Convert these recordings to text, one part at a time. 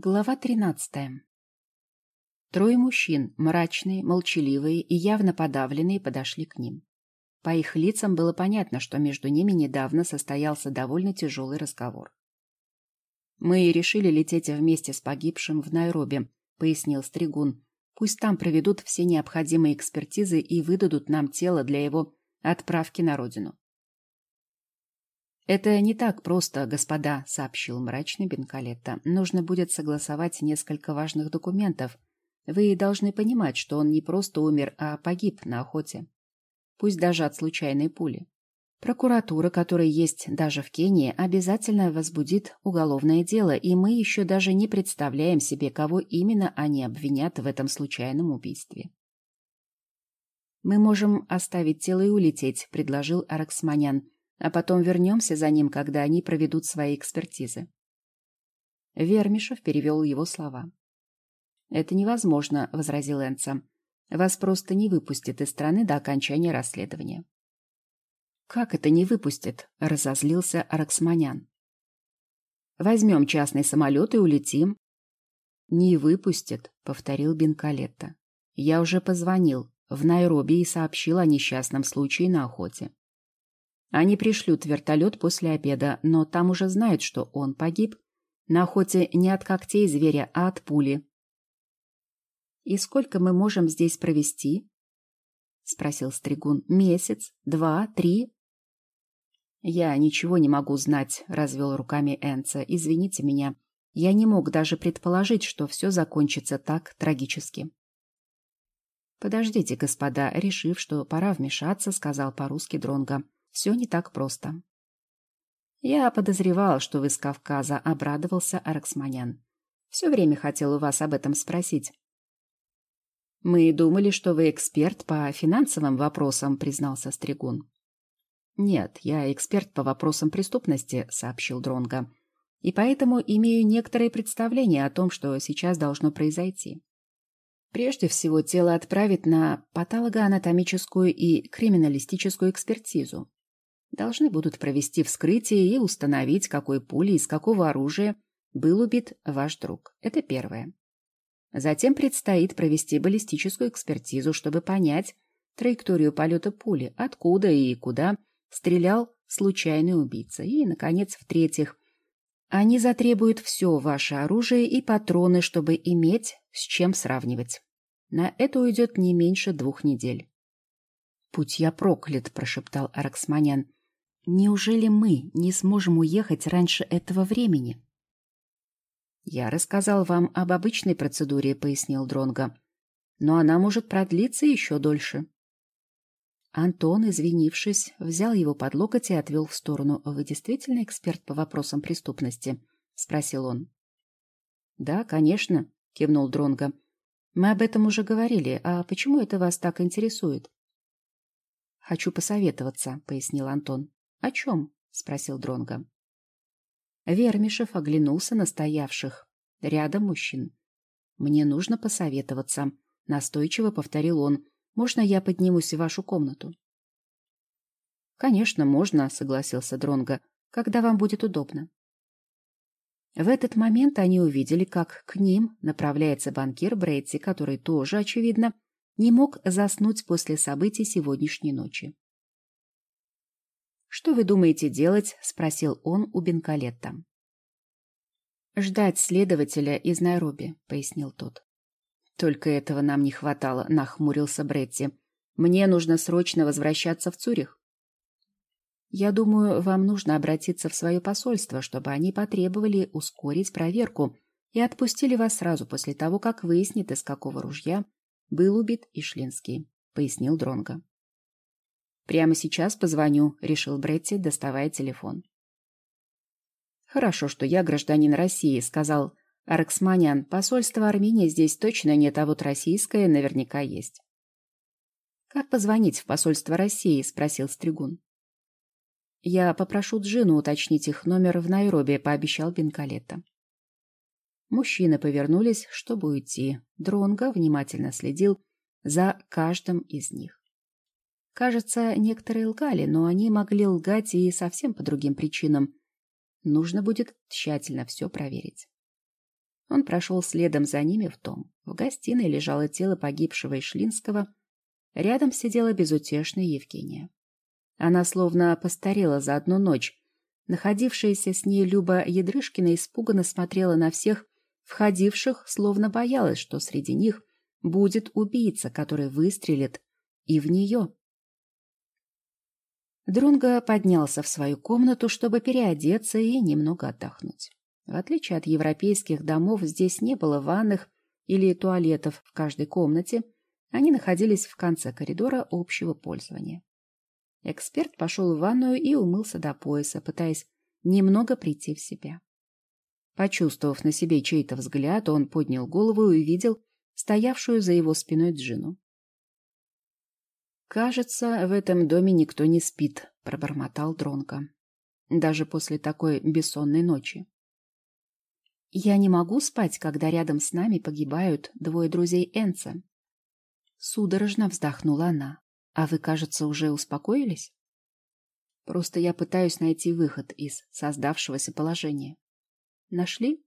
Глава тринадцатая. Трое мужчин, мрачные, молчаливые и явно подавленные, подошли к ним. По их лицам было понятно, что между ними недавно состоялся довольно тяжелый разговор. «Мы решили лететь вместе с погибшим в Найроби», — пояснил Стригун. «Пусть там проведут все необходимые экспертизы и выдадут нам тело для его отправки на родину». «Это не так просто, господа», — сообщил мрачный Бенкалетто. «Нужно будет согласовать несколько важных документов. Вы должны понимать, что он не просто умер, а погиб на охоте. Пусть даже от случайной пули. Прокуратура, которая есть даже в Кении, обязательно возбудит уголовное дело, и мы еще даже не представляем себе, кого именно они обвинят в этом случайном убийстве». «Мы можем оставить тело и улететь», — предложил Араксманян а потом вернемся за ним, когда они проведут свои экспертизы. Вермишев перевел его слова. «Это невозможно», — возразил Энца. «Вас просто не выпустят из страны до окончания расследования». «Как это не выпустят?» — разозлился Араксманян. «Возьмем частный самолет и улетим». «Не выпустят», — повторил Бенкалетто. «Я уже позвонил в Найроби и сообщил о несчастном случае на охоте. Они пришлют вертолет после обеда, но там уже знают, что он погиб. На охоте не от когтей зверя, а от пули. «И сколько мы можем здесь провести?» — спросил Стригун. «Месяц? Два? Три?» «Я ничего не могу знать», — развел руками Энца. «Извините меня. Я не мог даже предположить, что все закончится так трагически». «Подождите, господа», — решив, что пора вмешаться, сказал по-русски Дронго. Все не так просто. Я подозревал, что вы с Кавказа, обрадовался Араксманян. Все время хотел у вас об этом спросить. Мы думали, что вы эксперт по финансовым вопросам, признался Стригун. Нет, я эксперт по вопросам преступности, сообщил Дронга. И поэтому имею некоторые представления о том, что сейчас должно произойти. Прежде всего, тело отправят на патологоанатомическую и криминалистическую экспертизу должны будут провести вскрытие и установить, какой пулей из какого оружия был убит ваш друг. Это первое. Затем предстоит провести баллистическую экспертизу, чтобы понять траекторию полета пули, откуда и куда стрелял случайный убийца. И, наконец, в-третьих, они затребуют все ваше оружие и патроны, чтобы иметь с чем сравнивать. На это уйдет не меньше двух недель. «Путь я проклят», — прошептал Араксманян. Неужели мы не сможем уехать раньше этого времени? Я рассказал вам об обычной процедуре, пояснил Дронга, но она может продлиться еще дольше. Антон, извинившись, взял его под локоть и отвел в сторону. «Вы действительно эксперт по вопросам преступности?» — спросил он. «Да, конечно», — кивнул Дронга. «Мы об этом уже говорили. А почему это вас так интересует?» «Хочу посоветоваться», — пояснил Антон. «О чем?» — спросил Дронго. Вермишев оглянулся на стоявших рядом мужчин. «Мне нужно посоветоваться», — настойчиво повторил он. «Можно я поднимусь в вашу комнату?» «Конечно, можно», — согласился Дронго, — «когда вам будет удобно». В этот момент они увидели, как к ним направляется банкир Брейтси, который тоже, очевидно, не мог заснуть после событий сегодняшней ночи. «Что вы думаете делать?» — спросил он у Бенкалетта. «Ждать следователя из Найроби», — пояснил тот. «Только этого нам не хватало», — нахмурился Бретти. «Мне нужно срочно возвращаться в Цюрих». «Я думаю, вам нужно обратиться в свое посольство, чтобы они потребовали ускорить проверку и отпустили вас сразу после того, как выяснит, из какого ружья был убит Ишлинский», — пояснил Дронго. «Прямо сейчас позвоню», — решил Бретти, доставая телефон. «Хорошо, что я гражданин России», — сказал Арксманян. «Посольство Армении здесь точно нет, а вот российское наверняка есть». «Как позвонить в посольство России?» — спросил Стригун. «Я попрошу Джину уточнить их номер в Найроби», — пообещал Бенкалетто. Мужчины повернулись, чтобы уйти. Дронго внимательно следил за каждым из них. Кажется, некоторые лгали, но они могли лгать и совсем по другим причинам. Нужно будет тщательно все проверить. Он прошел следом за ними в дом. В гостиной лежало тело погибшего Ишлинского. Рядом сидела безутешная Евгения. Она словно постарела за одну ночь. Находившаяся с ней Люба Ядрышкина испуганно смотрела на всех входивших, словно боялась, что среди них будет убийца, который выстрелит и в нее. Друнга поднялся в свою комнату, чтобы переодеться и немного отдохнуть. В отличие от европейских домов, здесь не было ванных или туалетов в каждой комнате, они находились в конце коридора общего пользования. Эксперт пошел в ванную и умылся до пояса, пытаясь немного прийти в себя. Почувствовав на себе чей-то взгляд, он поднял голову и увидел стоявшую за его спиной Джину. «Кажется, в этом доме никто не спит», — пробормотал Дронко. «Даже после такой бессонной ночи». «Я не могу спать, когда рядом с нами погибают двое друзей Энца». Судорожно вздохнула она. «А вы, кажется, уже успокоились?» «Просто я пытаюсь найти выход из создавшегося положения». «Нашли?»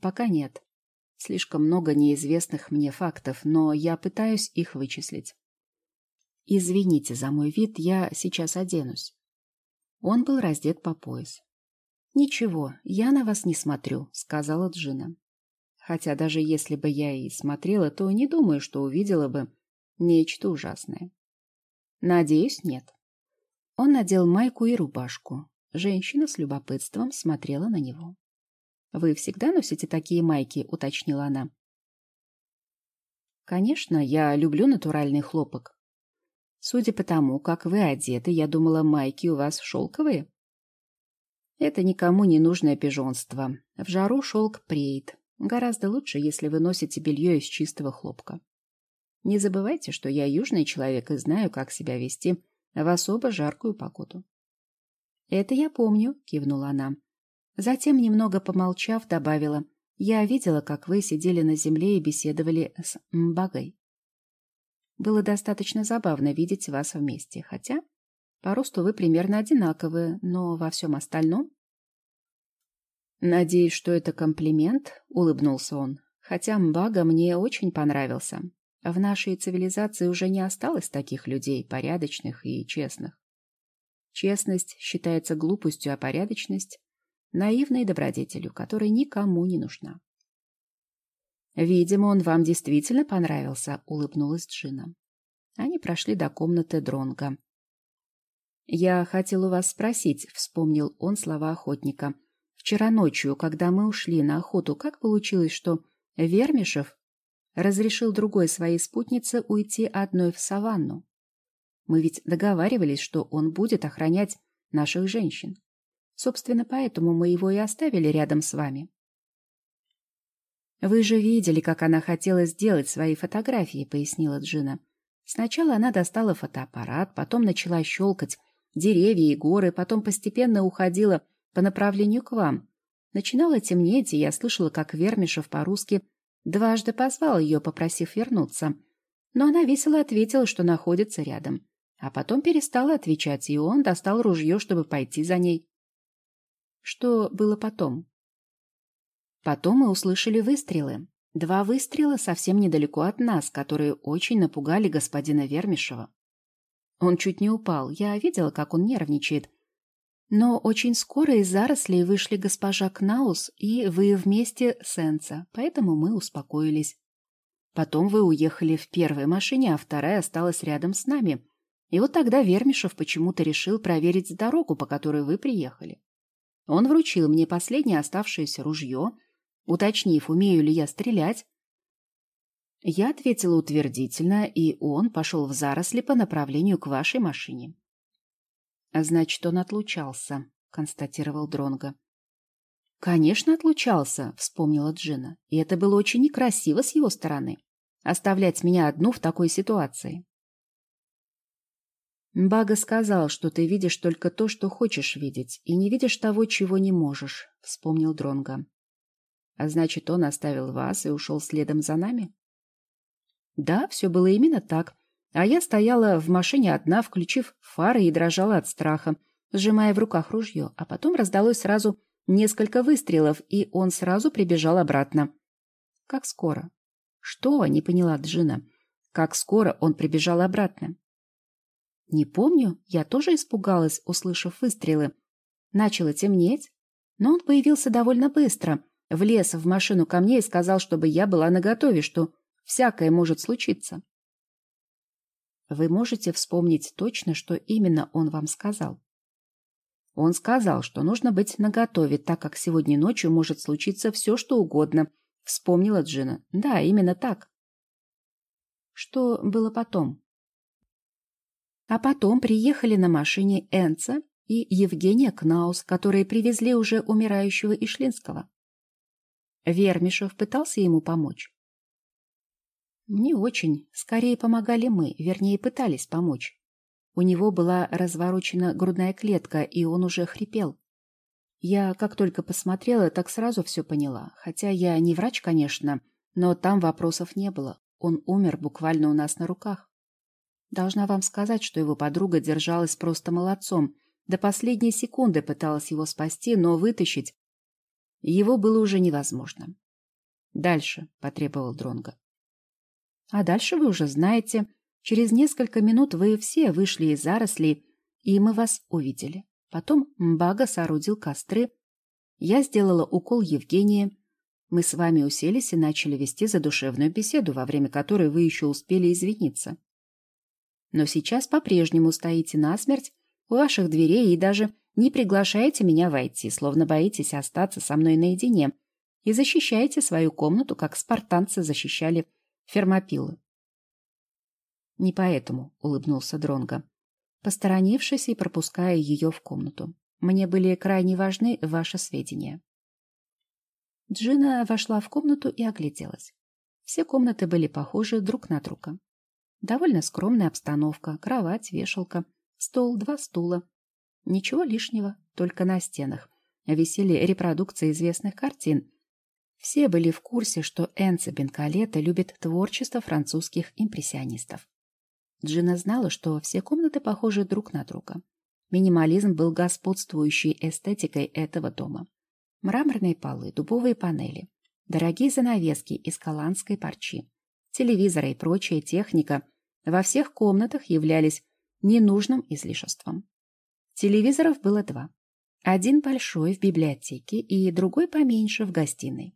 «Пока нет. Слишком много неизвестных мне фактов, но я пытаюсь их вычислить». «Извините за мой вид, я сейчас оденусь». Он был раздет по пояс. «Ничего, я на вас не смотрю», — сказала Джина. Хотя даже если бы я и смотрела, то не думаю, что увидела бы нечто ужасное. Надеюсь, нет. Он надел майку и рубашку. Женщина с любопытством смотрела на него. «Вы всегда носите такие майки?» — уточнила она. «Конечно, я люблю натуральный хлопок. Судя по тому, как вы одеты, я думала, майки у вас шелковые. Это никому не нужное пижонство. В жару шелк преет. Гораздо лучше, если вы носите белье из чистого хлопка. Не забывайте, что я южный человек и знаю, как себя вести в особо жаркую погоду. «Это я помню», — кивнула она. Затем, немного помолчав, добавила. «Я видела, как вы сидели на земле и беседовали с Мбагой. Было достаточно забавно видеть вас вместе, хотя по росту вы примерно одинаковые, но во всем остальном... «Надеюсь, что это комплимент», — улыбнулся он. «Хотя Мбага мне очень понравился. В нашей цивилизации уже не осталось таких людей, порядочных и честных. Честность считается глупостью, а порядочность — наивной добродетелью, которая никому не нужна. «Видимо, он вам действительно понравился», — улыбнулась Джина. Они прошли до комнаты Дронга. «Я хотел у вас спросить», — вспомнил он слова охотника. «Вчера ночью, когда мы ушли на охоту, как получилось, что Вермишев разрешил другой своей спутнице уйти одной в саванну? Мы ведь договаривались, что он будет охранять наших женщин. Собственно, поэтому мы его и оставили рядом с вами». «Вы же видели, как она хотела сделать свои фотографии», — пояснила Джина. Сначала она достала фотоаппарат, потом начала щелкать деревья и горы, потом постепенно уходила по направлению к вам. Начинало темнеть, и я слышала, как Вермишев по-русски дважды позвал ее, попросив вернуться. Но она весело ответила, что находится рядом. А потом перестала отвечать, и он достал ружье, чтобы пойти за ней. Что было потом? Потом мы услышали выстрелы. Два выстрела совсем недалеко от нас, которые очень напугали господина Вермишева. Он чуть не упал. Я видела, как он нервничает. Но очень скоро из зарослей вышли госпожа Кнаус и вы вместе с Энца, поэтому мы успокоились. Потом вы уехали в первой машине, а вторая осталась рядом с нами. И вот тогда Вермишев почему-то решил проверить дорогу, по которой вы приехали. Он вручил мне последнее оставшееся ружье — уточнив, умею ли я стрелять. Я ответила утвердительно, и он пошел в заросли по направлению к вашей машине. «А «Значит, он отлучался», — констатировал Дронго. «Конечно, отлучался», — вспомнила Джина. «И это было очень некрасиво с его стороны. Оставлять меня одну в такой ситуации». «Бага сказал, что ты видишь только то, что хочешь видеть, и не видишь того, чего не можешь», — вспомнил Дронго. А значит, он оставил вас и ушел следом за нами? Да, все было именно так. А я стояла в машине одна, включив фары и дрожала от страха, сжимая в руках ружье. А потом раздалось сразу Несколько выстрелов, и он сразу прибежал обратно. Как скоро? Что? Не поняла Джина. Как скоро он прибежал обратно? Не помню, я тоже испугалась, услышав выстрелы. Начало темнеть, но он появился довольно быстро. Влез в машину ко мне и сказал, чтобы я была наготове, что всякое может случиться. Вы можете вспомнить точно, что именно он вам сказал? Он сказал, что нужно быть наготове, так как сегодня ночью может случиться все, что угодно. Вспомнила Джина. Да, именно так. Что было потом? А потом приехали на машине Энца и Евгения Кнаус, которые привезли уже умирающего Ишлинского. Вермишев пытался ему помочь. Не очень. Скорее помогали мы, вернее, пытались помочь. У него была разворочена грудная клетка, и он уже хрипел. Я, как только посмотрела, так сразу все поняла. Хотя я не врач, конечно, но там вопросов не было. Он умер буквально у нас на руках. Должна вам сказать, что его подруга держалась просто молодцом. До последней секунды пыталась его спасти, но вытащить его было уже невозможно. Дальше, потребовал Дронга. А дальше вы уже знаете. Через несколько минут вы все вышли из зарослей, и мы вас увидели. Потом Мбага соорудил костры. Я сделала укол Евгения. Мы с вами уселись и начали вести задушевную беседу, во время которой вы еще успели извиниться. Но сейчас по-прежнему стоите насмерть у ваших дверей и даже не приглашаете меня войти, словно боитесь остаться со мной наедине, и защищаете свою комнату, как спартанцы защищали фермопилы. Не поэтому, улыбнулся Дронго, посторонившись и пропуская ее в комнату. Мне были крайне важны ваши сведения. Джина вошла в комнату и огляделась. Все комнаты были похожи друг на друга. Довольно скромная обстановка, кровать, вешалка, стол, два стула. Ничего лишнего, только на стенах висели репродукции известных картин. Все были в курсе, что Энце Бенкалета любит творчество французских импрессионистов. Джина знала, что все комнаты похожи друг на друга. Минимализм был господствующей эстетикой этого дома. Мраморные полы, дубовые панели, дорогие занавески из голландской парчи, телевизоры и прочая техника во всех комнатах являлись ненужным излишеством. Телевизоров было два. Один большой в библиотеке и другой поменьше в гостиной.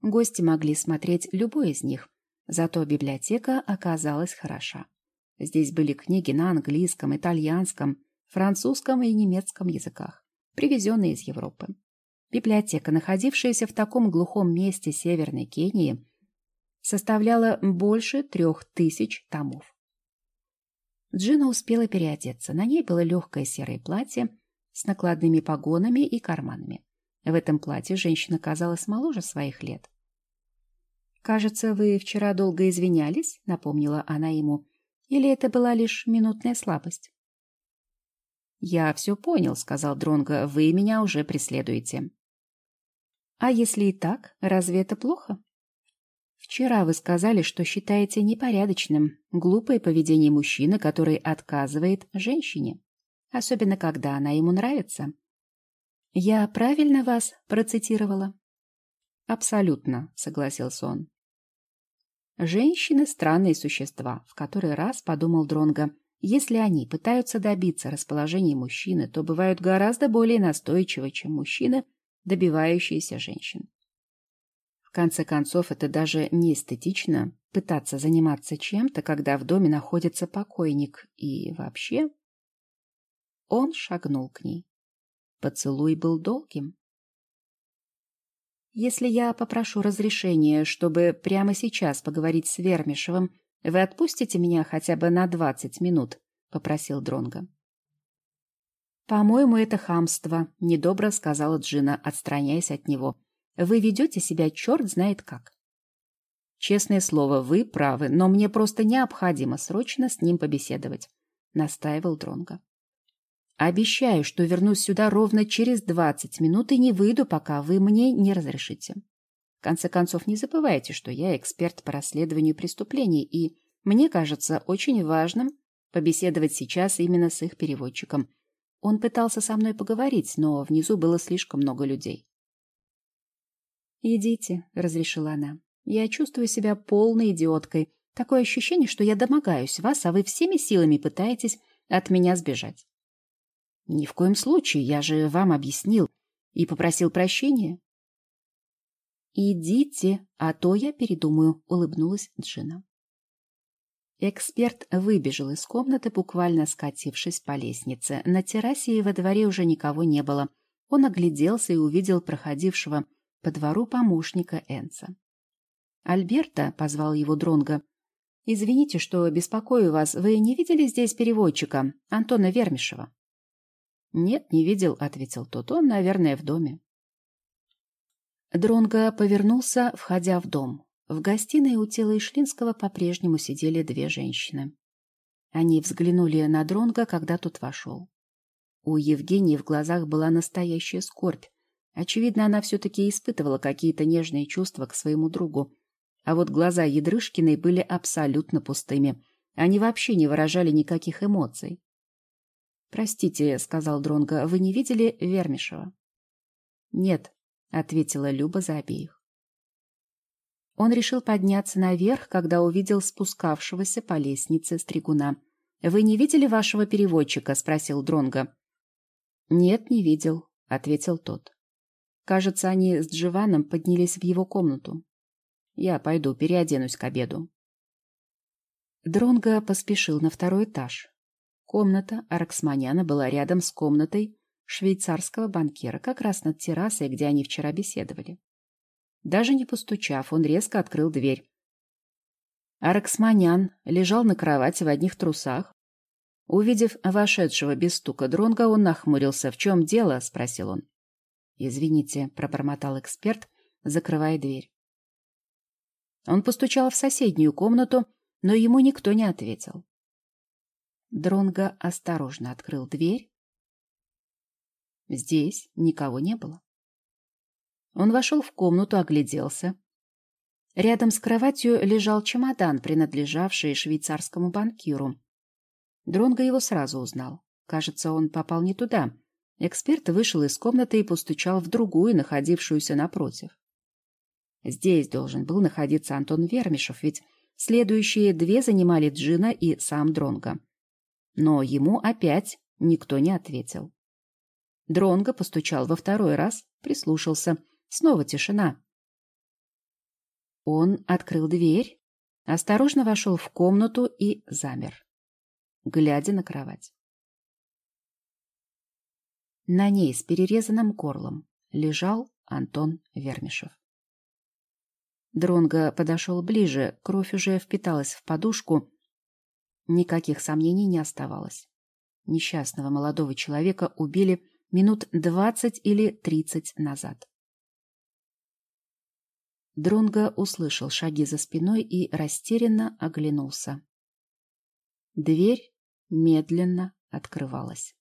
Гости могли смотреть любой из них, зато библиотека оказалась хороша. Здесь были книги на английском, итальянском, французском и немецком языках, привезенные из Европы. Библиотека, находившаяся в таком глухом месте Северной Кении, составляла больше трех тысяч томов. Джина успела переодеться. На ней было легкое серое платье с накладными погонами и карманами. В этом платье женщина казалась моложе своих лет. «Кажется, вы вчера долго извинялись», — напомнила она ему. Или это была лишь минутная слабость? «Я все понял», — сказал Дронго. «Вы меня уже преследуете». «А если и так, разве это плохо?» «Вчера вы сказали, что считаете непорядочным глупое поведение мужчины, который отказывает женщине, особенно когда она ему нравится». «Я правильно вас процитировала?» «Абсолютно», — согласился он. Женщины – странные существа, в который раз подумал Дронго. Если они пытаются добиться расположения мужчины, то бывают гораздо более настойчивы, чем мужчины, добивающиеся женщин. В конце концов, это даже не эстетично пытаться заниматься чем-то, когда в доме находится покойник. И вообще... Он шагнул к ней. Поцелуй был долгим. Если я попрошу разрешения, чтобы прямо сейчас поговорить с Вермишевым, вы отпустите меня хотя бы на двадцать минут, попросил Дронго. По-моему, это хамство, недобро сказала Джина, отстраняясь от него. Вы ведете себя черт знает как. Честное слово, вы правы, но мне просто необходимо срочно с ним побеседовать, настаивал Дронго. Обещаю, что вернусь сюда ровно через двадцать минут и не выйду, пока вы мне не разрешите. В конце концов, не забывайте, что я эксперт по расследованию преступлений, и мне кажется очень важным побеседовать сейчас именно с их переводчиком. Он пытался со мной поговорить, но внизу было слишком много людей. «Идите», — разрешила она. «Я чувствую себя полной идиоткой. Такое ощущение, что я домогаюсь вас, а вы всеми силами пытаетесь от меня сбежать». «Ни в коем случае, я же вам объяснил и попросил прощения». «Идите, а то я передумаю», — улыбнулась Джина. Эксперт выбежал из комнаты, буквально скатившись по лестнице. На террасе и во дворе уже никого не было. Он огляделся и увидел проходившего по двору помощника Энца. «Альберта», — позвал его Дронго, — «извините, что беспокою вас. Вы не видели здесь переводчика, Антона Вермишева?» «Нет, не видел», — ответил тот. «Он, наверное, в доме». Дронго повернулся, входя в дом. В гостиной у тела Ишлинского по-прежнему сидели две женщины. Они взглянули на Дронга, когда тот вошел. У Евгении в глазах была настоящая скорбь. Очевидно, она все-таки испытывала какие-то нежные чувства к своему другу. А вот глаза Ядрышкиной были абсолютно пустыми. Они вообще не выражали никаких эмоций. «Простите», — сказал Дронга, — «вы не видели Вермишева?» «Нет», — ответила Люба за обеих. Он решил подняться наверх, когда увидел спускавшегося по лестнице стригуна. «Вы не видели вашего переводчика?» — спросил Дронга. «Нет, не видел», — ответил тот. «Кажется, они с Дживаном поднялись в его комнату. Я пойду, переоденусь к обеду». Дронга поспешил на второй этаж. Комната Араксманяна была рядом с комнатой швейцарского банкира, как раз над террасой, где они вчера беседовали. Даже не постучав, он резко открыл дверь. Араксманян лежал на кровати в одних трусах. Увидев вошедшего без стука дронга, он нахмурился. «В чем дело?» — спросил он. «Извините», — пробормотал эксперт, закрывая дверь. Он постучал в соседнюю комнату, но ему никто не ответил. Дронго осторожно открыл дверь. Здесь никого не было. Он вошел в комнату, огляделся. Рядом с кроватью лежал чемодан, принадлежавший швейцарскому банкиру. Дронго его сразу узнал. Кажется, он попал не туда. Эксперт вышел из комнаты и постучал в другую, находившуюся напротив. Здесь должен был находиться Антон Вермишев, ведь следующие две занимали Джина и сам Дронго. Но ему опять никто не ответил. Дронго постучал во второй раз, прислушался — Снова тишина. Он открыл дверь, осторожно вошел в комнату и замер, глядя на кровать. На ней с перерезанным горлом лежал Антон Вермишев. Дронго подошел ближе, кровь уже впиталась в подушку. Никаких сомнений не оставалось. Несчастного молодого человека убили минут двадцать или тридцать назад. Дронго услышал шаги за спиной и растерянно оглянулся. Дверь медленно открывалась.